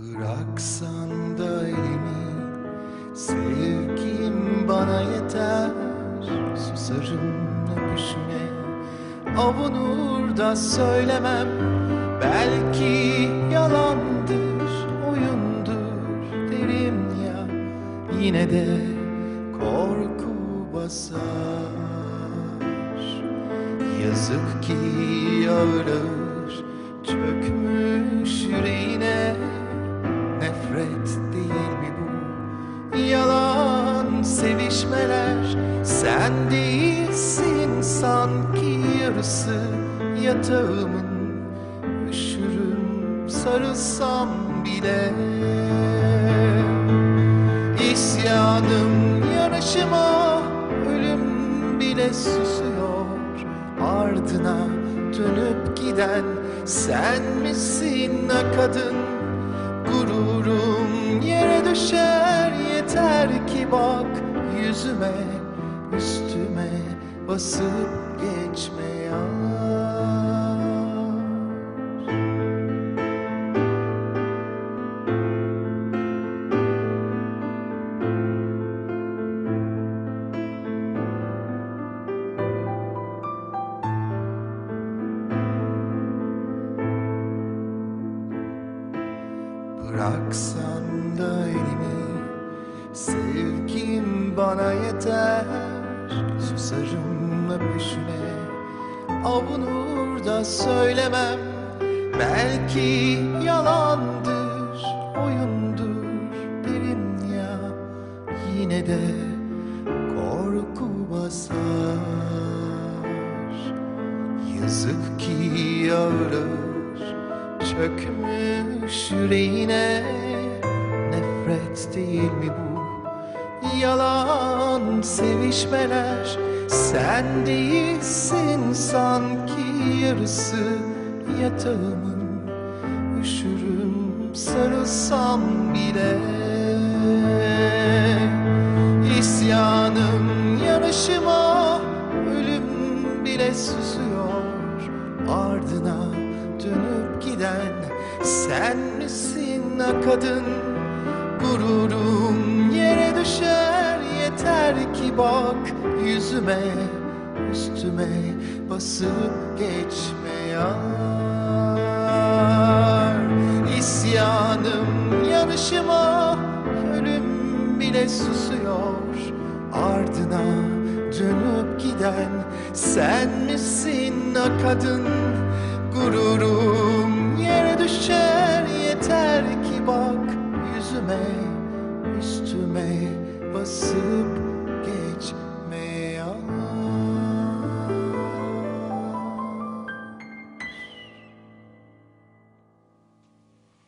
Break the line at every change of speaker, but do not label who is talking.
Bıraksan da elimi Sevgim bana yeter. Susarım öpüşüne Avunur da söylemem. Belki yalandır Oyundur derim ya. Yine de korku basar. Yazık ki ağır Nefret değil mi bu? Yalan sevişmeler Sen değilsin sanki yarısı. Yatağımın Üşürüm sarılsam bile. İsyanım yarışıma Ölüm bile susuyor. Ardına dönüp giden Sen misin kadın Gururum yere düşer Yeter ki bak yüzüme Üstüme basıp geçme. Ya Bıraksan da elimi Sevgim bana yeter. Susarım öpüşüne Avunur da söylemem. Belki yalandır Oyundur derim ya. Yine de korku basar. Yazık ki ağır ağır Çökmüş yüreğine. Nefret değil mi bu? Yalan sevişmeler. Sen değilsin sanki yarısı. Yatağımın Üşürüm sarılsam bile. İsyanım yanışıma Ölüm bile susuyor. Ardına dönüp giden Sen misin ha kadın? Gururum yere düşer. Yeter ki bak yüzüme Üstüme basıp geçme yar. İsyanım yanışıma Ölüm bile susuyor. Ardına dönüp giden Sen misin ha kadın? Gururum Yeter ki bak yüzüme Üstüme basıp